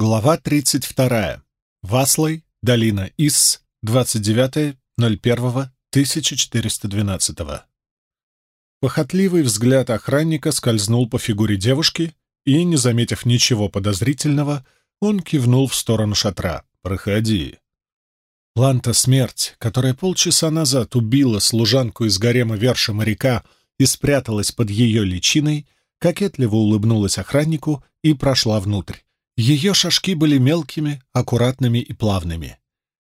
Глава 32. Васлой, долина Ис, 29.01.1412. Похотливый взгляд охранника скользнул по фигуре девушки, и, не заметив ничего подозрительного, он кивнул в сторону шатра. «Проходи». Ланта смерть, которая полчаса назад убила служанку из гарема верша моряка и спряталась под ее личиной, кокетливо улыбнулась охраннику и прошла внутрь. Ее шажки были мелкими, аккуратными и плавными.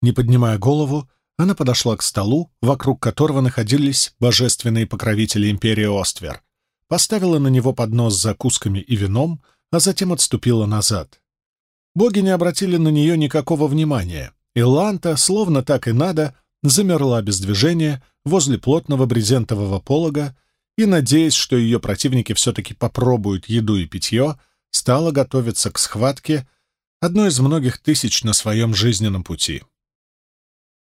Не поднимая голову, она подошла к столу, вокруг которого находились божественные покровители империи Оствер, поставила на него поднос с закусками и вином, а затем отступила назад. Боги не обратили на нее никакого внимания, и Ланта, словно так и надо, замерла без движения возле плотного брезентового полога и, надеясь, что ее противники все-таки попробуют еду и питье, стала готовиться к схватке, одной из многих тысяч на своем жизненном пути.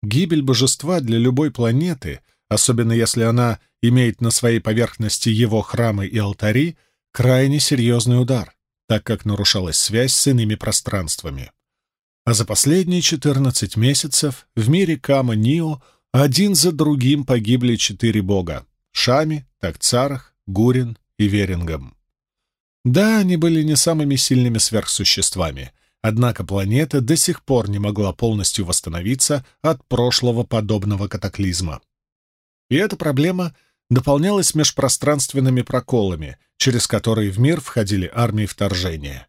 Гибель божества для любой планеты, особенно если она имеет на своей поверхности его храмы и алтари, крайне серьезный удар, так как нарушалась связь с иными пространствами. А за последние 14 месяцев в мире Кама-Нио один за другим погибли четыре бога — Шами, Такцарах, Гурин и Верингом. Да, они были не самыми сильными сверхсуществами, однако планета до сих пор не могла полностью восстановиться от прошлого подобного катаклизма. И эта проблема дополнялась межпространственными проколами, через которые в мир входили армии вторжения.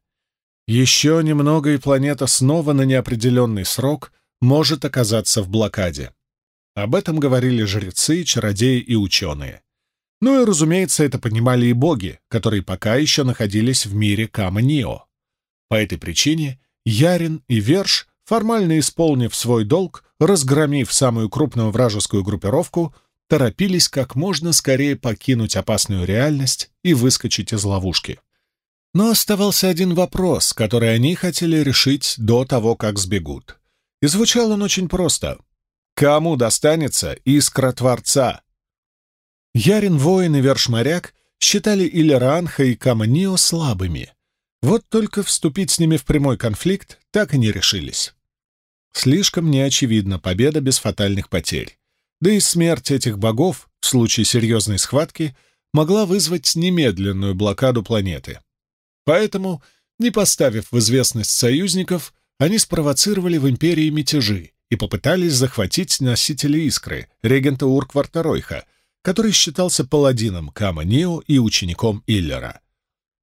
Еще немного, и планета снова на неопределенный срок может оказаться в блокаде. Об этом говорили жрецы, чародеи и ученые. Ну и, разумеется, это понимали и боги, которые пока еще находились в мире Кама-Нио. По этой причине Ярин и Верш, формально исполнив свой долг, разгромив самую крупную вражескую группировку, торопились как можно скорее покинуть опасную реальность и выскочить из ловушки. Но оставался один вопрос, который они хотели решить до того, как сбегут. И звучал он очень просто. Кому достанется искра Творца? Ярин воин и вершморяк считали Иллеранха и Каманио слабыми. Вот только вступить с ними в прямой конфликт так и не решились. Слишком неочевидна победа без фатальных потерь. Да и смерть этих богов в случае серьезной схватки могла вызвать немедленную блокаду планеты. Поэтому, не поставив в известность союзников, они спровоцировали в империи мятежи и попытались захватить носителя искры, регента Уркварта Ройха, который считался паладином Кама Нио и учеником Иллера.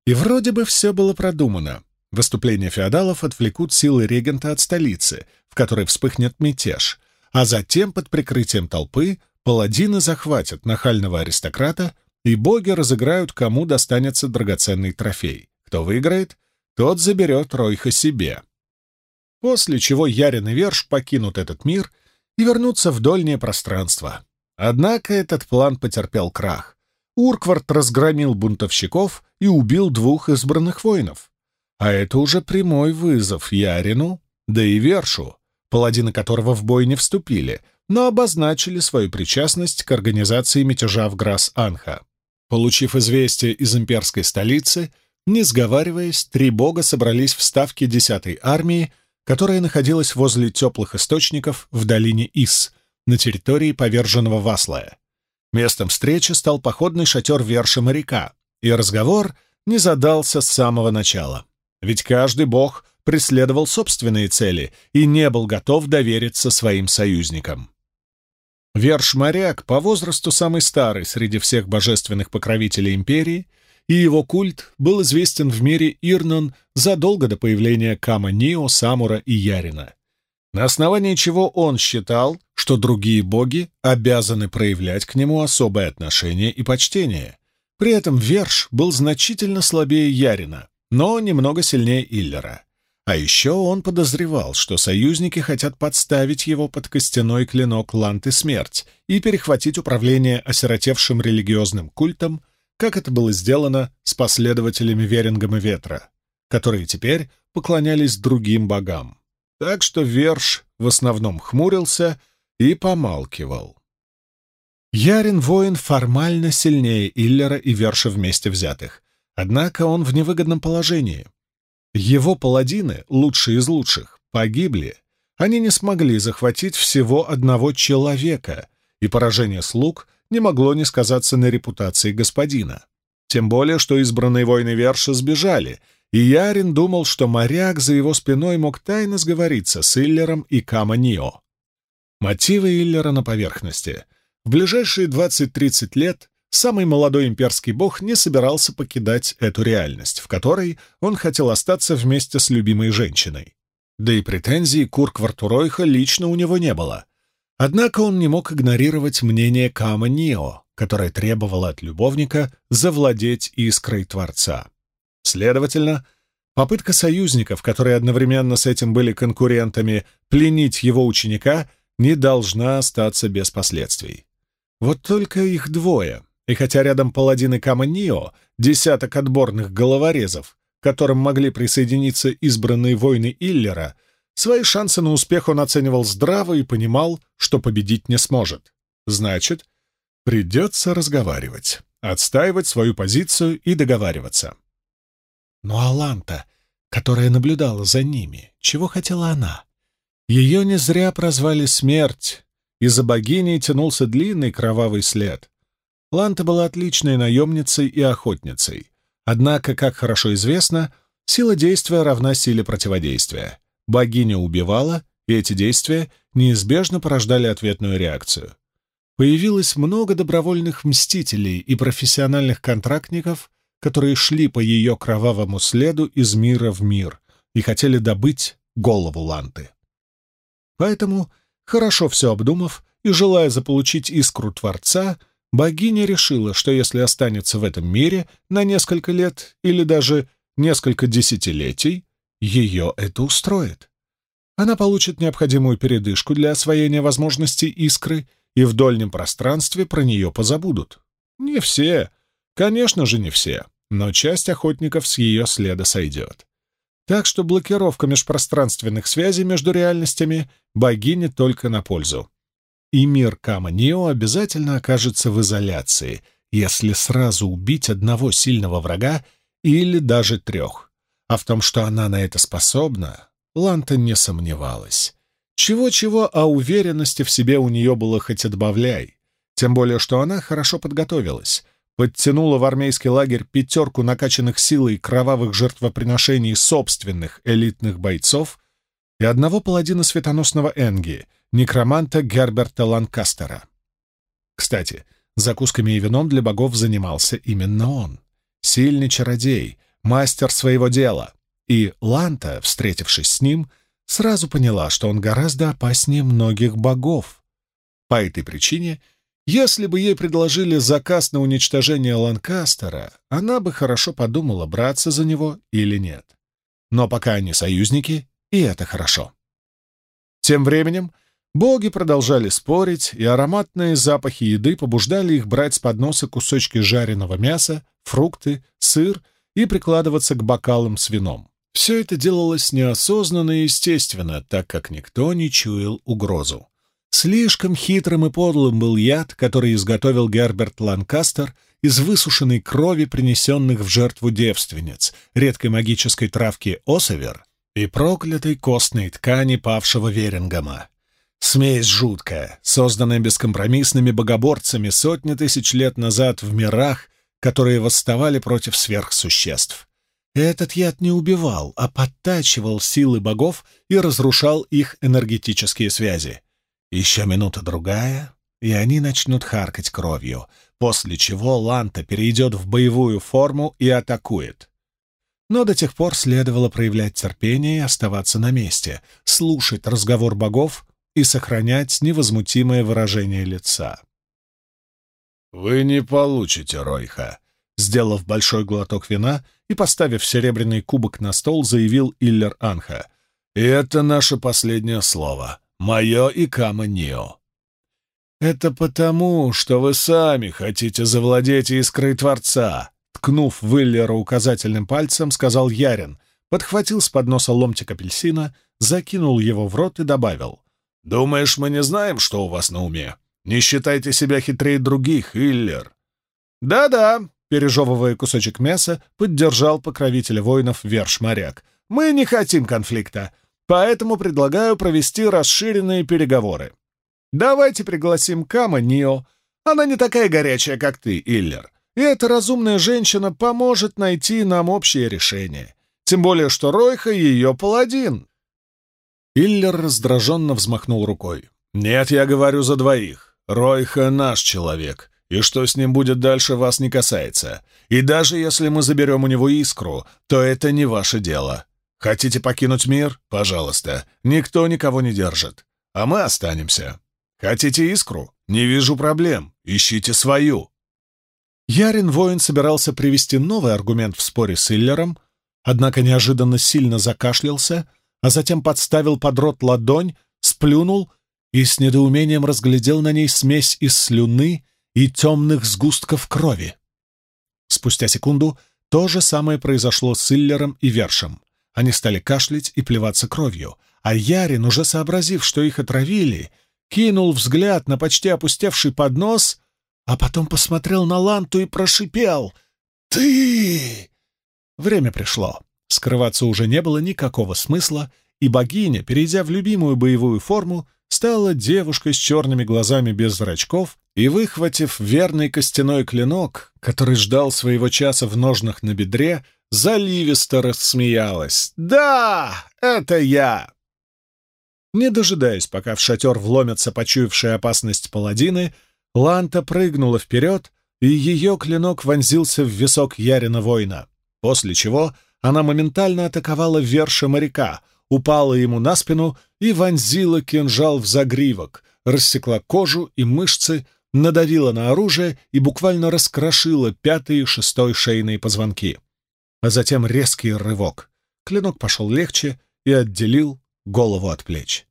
И вроде бы все было продумано. Выступления феодалов отвлекут силы регента от столицы, в которой вспыхнет мятеж, а затем под прикрытием толпы паладины захватят нахального аристократа, и боги разыграют, кому достанется драгоценный трофей. Кто выиграет, тот заберет Ройха себе. После чего Ярин и Верш покинут этот мир и вернутся в дольнее пространство. Однако этот план потерпел крах. Урквард разгромил бунтовщиков и убил двух избранных воинов. А это уже прямой вызов Ярину, да и Вершу, паладины которого в бой не вступили, но обозначили свою причастность к организации мятежа в Грас-Анха. Получив известие из имперской столицы, не сговариваясь, три бога собрались в ставке 10-й армии, которая находилась возле теплых источников в долине Ис, на территории поверженного Васлая. Местом встречи стал походный шатер верша моряка, и разговор не задался с самого начала. Ведь каждый бог преследовал собственные цели и не был готов довериться своим союзникам. Верш-моряк по возрасту самый старый среди всех божественных покровителей империи, и его культ был известен в мире Ирнон задолго до появления Кама Нио, Самура и Ярина на основании чего он считал, что другие боги обязаны проявлять к нему особое отношение и почтение. При этом Верш был значительно слабее Ярина, но немного сильнее Иллера. А еще он подозревал, что союзники хотят подставить его под костяной клинок Ланты Смерть и перехватить управление осиротевшим религиозным культом, как это было сделано с последователями Верингом и Ветра, которые теперь поклонялись другим богам так что Верш в основном хмурился и помалкивал. Ярин воин формально сильнее Иллера и Верша вместе взятых, однако он в невыгодном положении. Его паладины, лучшие из лучших, погибли. Они не смогли захватить всего одного человека, и поражение слуг не могло не сказаться на репутации господина. Тем более, что избранные воины Верша сбежали, и Ярин думал, что моряк за его спиной мог тайно сговориться с Иллером и Каманио. Мотивы Иллера на поверхности. В ближайшие 20-30 лет самый молодой имперский бог не собирался покидать эту реальность, в которой он хотел остаться вместе с любимой женщиной. Да и претензий к Уркварту лично у него не было. Однако он не мог игнорировать мнение Кама Нио, которое требовало от любовника завладеть искрой Творца. Следовательно, попытка союзников, которые одновременно с этим были конкурентами, пленить его ученика — не должна остаться без последствий. Вот только их двое, и хотя рядом паладины Каманио, десяток отборных головорезов, к которым могли присоединиться избранные воины Иллера, свои шансы на успех он оценивал здраво и понимал, что победить не сможет. Значит, придется разговаривать, отстаивать свою позицию и договариваться. Но Аланта, которая наблюдала за ними, чего хотела она? Ее не зря прозвали «Смерть», и за богиней тянулся длинный кровавый след. Ланта была отличной наемницей и охотницей. Однако, как хорошо известно, сила действия равна силе противодействия. Богиня убивала, и эти действия неизбежно порождали ответную реакцию. Появилось много добровольных мстителей и профессиональных контрактников, которые шли по ее кровавому следу из мира в мир и хотели добыть голову Ланты. Поэтому, хорошо все обдумав и желая заполучить искру Творца, богиня решила, что если останется в этом мире на несколько лет или даже несколько десятилетий, ее это устроит. Она получит необходимую передышку для освоения возможностей искры, и в дольнем пространстве про нее позабудут. Не все, конечно же, не все, но часть охотников с ее следа сойдет. Так что блокировка межпространственных связей между реальностями богине только на пользу. И мир Кама-Нио обязательно окажется в изоляции, если сразу убить одного сильного врага или даже трех. А в том, что она на это способна, Ланта не сомневалась. Чего-чего, а уверенности в себе у нее было хоть отбавляй. Тем более, что она хорошо подготовилась подтянула в армейский лагерь пятерку накачанных силой кровавых жертвоприношений собственных элитных бойцов и одного паладина светоносного Энги, некроманта Герберта Ланкастера. Кстати, закусками и вином для богов занимался именно он. Сильный чародей, мастер своего дела. И Ланта, встретившись с ним, сразу поняла, что он гораздо опаснее многих богов. По этой причине — если бы ей предложили заказ на уничтожение Ланкастера, она бы хорошо подумала, браться за него или нет. Но пока они союзники, и это хорошо. Тем временем боги продолжали спорить, и ароматные запахи еды побуждали их брать с подноса кусочки жареного мяса, фрукты, сыр и прикладываться к бокалам с вином. Все это делалось неосознанно и естественно, так как никто не чуял угрозу. Слишком хитрым и подлым был яд, который изготовил Герберт Ланкастер из высушенной крови, принесенных в жертву девственниц, редкой магической травки осовер и проклятой костной ткани павшего Верингама. Смесь жуткая, созданная бескомпромиссными богоборцами сотни тысяч лет назад в мирах, которые восставали против сверхсуществ. Этот яд не убивал, а подтачивал силы богов и разрушал их энергетические связи. Еще минута-другая, и они начнут харкать кровью, после чего Ланта перейдет в боевую форму и атакует. Но до тех пор следовало проявлять терпение и оставаться на месте, слушать разговор богов и сохранять невозмутимое выражение лица. «Вы не получите Ройха», — сделав большой глоток вина и поставив серебряный кубок на стол, заявил Иллер Анха. «И это наше последнее слово. Мое и Кама-Нио. «Это потому, что вы сами хотите завладеть искрой Творца», ткнув Виллера указательным пальцем, сказал Ярин, подхватил с подноса ломтик апельсина, закинул его в рот и добавил. «Думаешь, мы не знаем, что у вас на уме? Не считайте себя хитрее других, Иллер». «Да-да», — пережевывая кусочек мяса, поддержал покровителя воинов Верш-моряк. Мы не хотим конфликта, поэтому предлагаю провести расширенные переговоры. Давайте пригласим Кама Нио. Она не такая горячая, как ты, Иллер. И эта разумная женщина поможет найти нам общее решение. Тем более, что Ройха — ее паладин. Иллер раздраженно взмахнул рукой. «Нет, я говорю за двоих. Ройха — наш человек, и что с ним будет дальше, вас не касается. И даже если мы заберем у него искру, то это не ваше дело. Хотите покинуть мир? Пожалуйста. Никто никого не держит. А мы останемся. Хотите искру? Не вижу проблем. Ищите свою». Ярин воин собирался привести новый аргумент в споре с Иллером, однако неожиданно сильно закашлялся, а затем подставил под рот ладонь, сплюнул и с недоумением разглядел на ней смесь из слюны и темных сгустков крови. Спустя секунду то же самое произошло с Иллером и Вершем. Они стали кашлять и плеваться кровью, а Ярин, уже сообразив, что их отравили, кинул взгляд на почти опустевший поднос, а потом посмотрел на Ланту и прошипел «Ты!». Время пришло. Скрываться уже не было никакого смысла, и богиня, перейдя в любимую боевую форму, стала девушкой с черными глазами без зрачков и, выхватив верный костяной клинок, который ждал своего часа в ножнах на бедре, заливисто рассмеялась. «Да, это я!» Не дожидаясь, пока в шатер вломятся почуявшие опасность паладины, Ланта прыгнула вперед, и ее клинок вонзился в висок Ярина воина, после чего она моментально атаковала верша моряка, упала ему на спину и вонзила кинжал в загривок, рассекла кожу и мышцы, надавила на оружие и буквально раскрошила пятый и шестой шейные позвонки. А затем резкий рывок. Клинок пошел легче и отделил голову от плеч.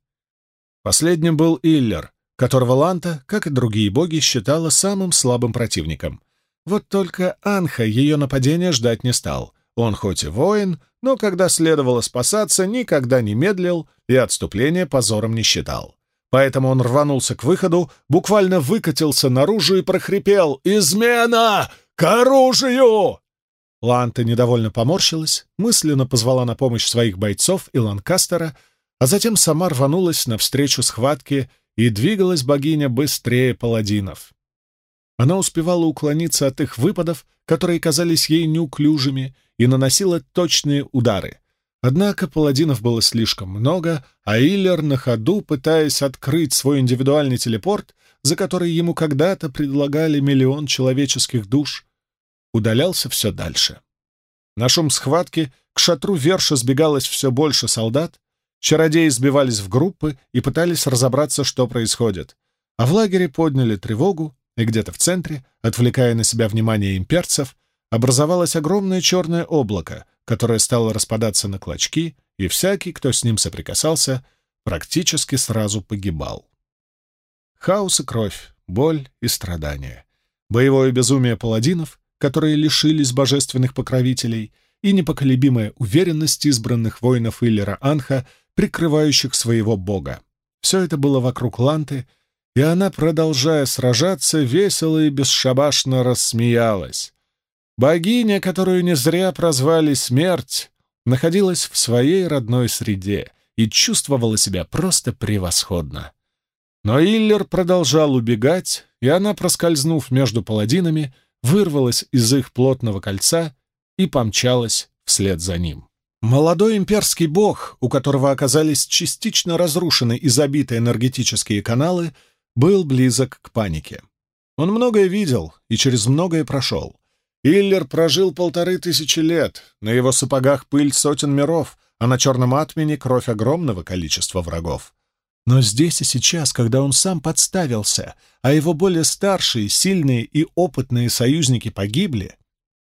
Последним был Иллер, которого Ланта, как и другие боги, считала самым слабым противником. Вот только Анха ее нападения ждать не стал. Он хоть и воин, но когда следовало спасаться, никогда не медлил и отступление позором не считал. Поэтому он рванулся к выходу, буквально выкатился наружу и прохрипел «Измена! К оружию!» Ланта недовольно поморщилась, мысленно позвала на помощь своих бойцов и Ланкастера, а затем сама рванулась навстречу схватке, и двигалась богиня быстрее паладинов. Она успевала уклониться от их выпадов, которые казались ей неуклюжими, и наносила точные удары. Однако паладинов было слишком много, а Иллер на ходу, пытаясь открыть свой индивидуальный телепорт, за который ему когда-то предлагали миллион человеческих душ, удалялся все дальше. На шум схватки к шатру Верша сбегалось все больше солдат, чародеи сбивались в группы и пытались разобраться, что происходит, а в лагере подняли тревогу, и где-то в центре, отвлекая на себя внимание имперцев, образовалось огромное черное облако, которое стало распадаться на клочки, и всякий, кто с ним соприкасался, практически сразу погибал. Хаос и кровь, боль и страдания, боевое безумие паладинов, которые лишились божественных покровителей, и непоколебимая уверенность избранных воинов Иллера Анха, прикрывающих своего бога. Все это было вокруг Ланты, и она, продолжая сражаться, весело и бесшабашно рассмеялась. Богиня, которую не зря прозвали Смерть, находилась в своей родной среде и чувствовала себя просто превосходно. Но Иллер продолжал убегать, и она, проскользнув между паладинами, вырвалась из их плотного кольца и помчалась вслед за ним. Молодой имперский бог, у которого оказались частично разрушены и забиты энергетические каналы, был близок к панике. Он многое видел и через многое прошел. Иллер прожил полторы тысячи лет, на его сапогах пыль сотен миров, а на черном атмене кровь огромного количества врагов. Но здесь и сейчас, когда он сам подставился, а его более старшие, сильные и опытные союзники погибли,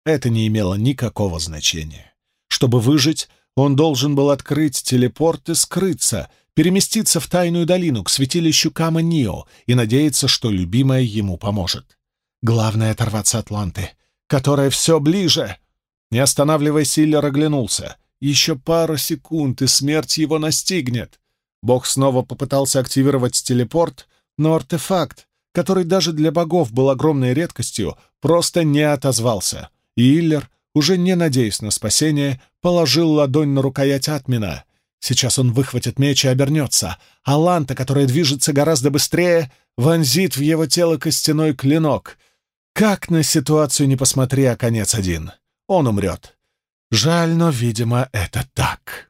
это не имело никакого значения. Чтобы выжить, он должен был открыть телепорт и скрыться, переместиться в тайную долину к святилищу Кама-Нио и надеяться, что любимая ему поможет. Главное — оторваться от Ланты — которая все ближе. Не останавливаясь, Силлер оглянулся. Еще пару секунд, и смерть его настигнет. Бог снова попытался активировать телепорт, но артефакт, который даже для богов был огромной редкостью, просто не отозвался, и Иллер уже не надеясь на спасение, положил ладонь на рукоять Атмина. Сейчас он выхватит меч и обернется, а Ланта, которая движется гораздо быстрее, вонзит в его тело костяной клинок. Как на ситуацию не посмотри, а конец один. Он умрет. Жаль, но, видимо, это так.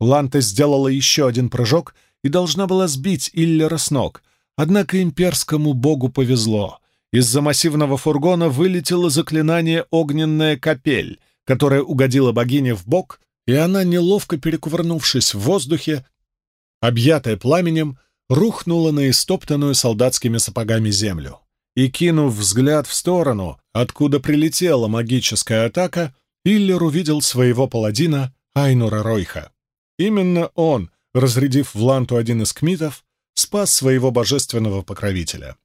Ланта сделала еще один прыжок и должна была сбить Иллера с ног, однако имперскому богу повезло. Из-за массивного фургона вылетело заклинание «Огненная капель», которое угодило богине в бок, и она, неловко перекувырнувшись в воздухе, объятая пламенем, рухнула на истоптанную солдатскими сапогами землю. И, кинув взгляд в сторону, откуда прилетела магическая атака, Иллер увидел своего паладина Айнура Ройха. Именно он, разрядив в ланту один из кмитов, спас своего божественного покровителя.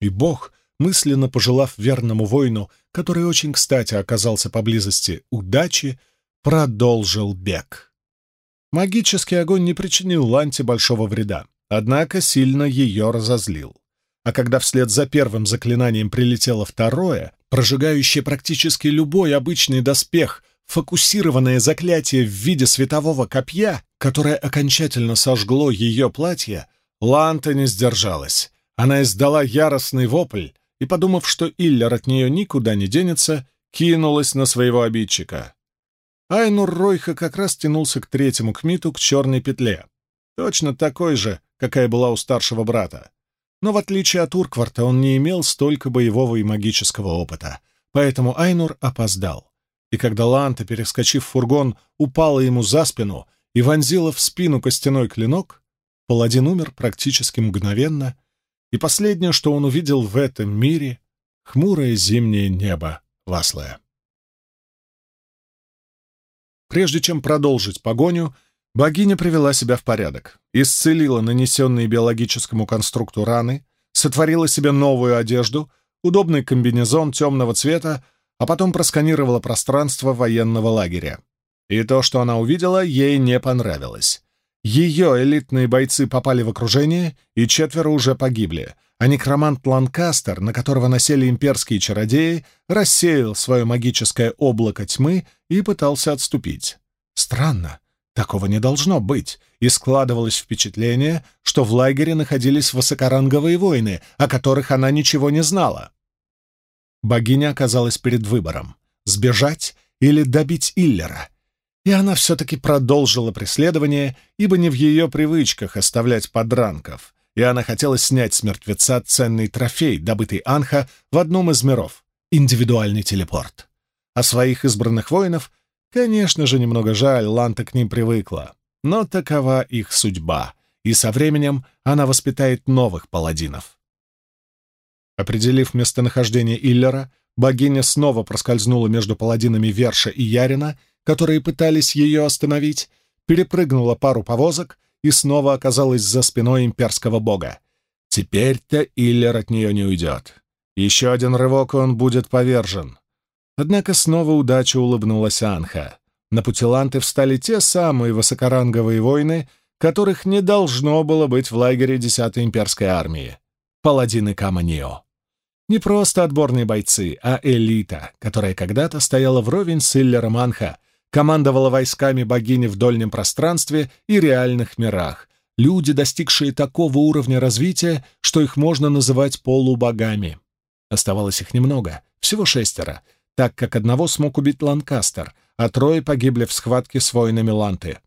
И бог, мысленно пожелав верному воину, который очень кстати оказался поблизости, удачи, продолжил бег. Магический огонь не причинил Ланте большого вреда, однако сильно ее разозлил. А когда вслед за первым заклинанием прилетело второе, прожигающее практически любой обычный доспех, фокусированное заклятие в виде светового копья, которое окончательно сожгло ее платье, Ланта не сдержалась. Она издала яростный вопль и, подумав, что Иллер от нее никуда не денется, кинулась на своего обидчика. Айнур Ройха как раз тянулся к третьему кмиту, к черной петле. Точно такой же, какая была у старшего брата. Но в отличие от Уркварта он не имел столько боевого и магического опыта, поэтому Айнур опоздал. И когда Ланта, перескочив фургон, упала ему за спину и вонзила в спину костяной клинок, паладин умер практически мгновенно, и последнее, что он увидел в этом мире — хмурое зимнее небо Васлая. Прежде чем продолжить погоню, богиня привела себя в порядок, исцелила нанесенные биологическому конструкту раны, сотворила себе новую одежду, удобный комбинезон темного цвета, а потом просканировала пространство военного лагеря. И то, что она увидела, ей не понравилось. Ее элитные бойцы попали в окружение, и четверо уже погибли, а некромант Ланкастер, на которого насели имперские чародеи, рассеял свое магическое облако тьмы и пытался отступить. Странно, такого не должно быть, и складывалось впечатление, что в лагере находились высокоранговые воины, о которых она ничего не знала. Богиня оказалась перед выбором — сбежать или добить Иллера, и она все-таки продолжила преследование, ибо не в ее привычках оставлять подранков, и она хотела снять с мертвеца ценный трофей, добытый Анха в одном из миров — индивидуальный телепорт. А своих избранных воинов, конечно же, немного жаль, Ланта к ним привыкла, но такова их судьба, и со временем она воспитает новых паладинов. Определив местонахождение Иллера, богиня снова проскользнула между паладинами Верша и Ярина — которые пытались ее остановить, перепрыгнула пару повозок и снова оказалась за спиной имперского бога. Теперь-то Иллер от нее не уйдет. Еще один рывок, и он будет повержен. Однако снова удача улыбнулась Анха. На пути Ланты встали те самые высокоранговые воины, которых не должно было быть в лагере 10-й имперской армии — паладины Каманио. Не просто отборные бойцы, а элита, которая когда-то стояла вровень с Иллером Анха — командовала войсками богини в дольнем пространстве и реальных мирах, люди, достигшие такого уровня развития, что их можно называть полубогами. Оставалось их немного, всего шестеро, так как одного смог убить Ланкастер, а трое погибли в схватке с воинами Ланты.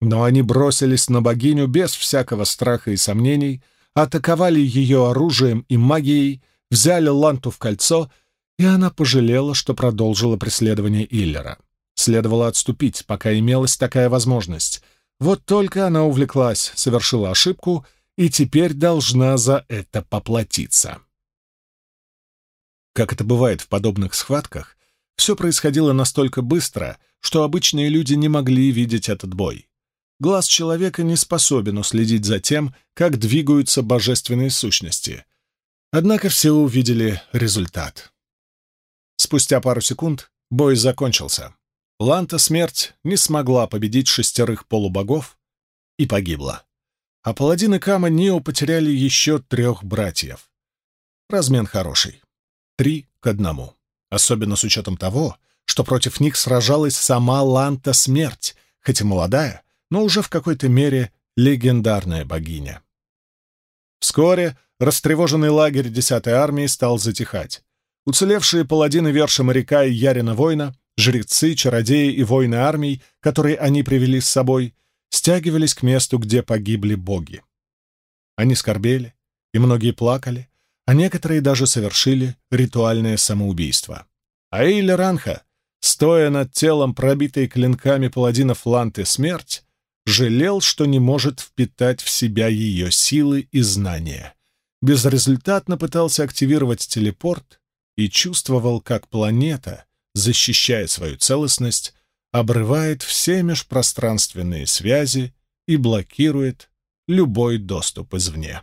Но они бросились на богиню без всякого страха и сомнений, атаковали ее оружием и магией, взяли Ланту в кольцо, и она пожалела, что продолжила преследование Иллера. Следовало отступить, пока имелась такая возможность. Вот только она увлеклась, совершила ошибку и теперь должна за это поплатиться. Как это бывает в подобных схватках, все происходило настолько быстро, что обычные люди не могли видеть этот бой. Глаз человека не способен уследить за тем, как двигаются божественные сущности. Однако все увидели результат. Спустя пару секунд бой закончился. Ланта Смерть не смогла победить шестерых полубогов и погибла. А паладины Кама Нио потеряли еще трех братьев. Размен хороший. Три к одному. Особенно с учетом того, что против них сражалась сама Ланта Смерть, хоть и молодая, но уже в какой-то мере легендарная богиня. Вскоре растревоженный лагерь десятой армии стал затихать. Уцелевшие паладины Верша моряка и Ярина воина, жрецы, чародеи и воины армий, которые они привели с собой, стягивались к месту, где погибли боги. Они скорбели, и многие плакали, а некоторые даже совершили ритуальное самоубийство. А Эйля Ранха, стоя над телом, пробитой клинками паладинов Ланты смерть, жалел, что не может впитать в себя ее силы и знания. Безрезультатно пытался активировать телепорт и чувствовал, как планета, защищая свою целостность, обрывает все межпространственные связи и блокирует любой доступ извне.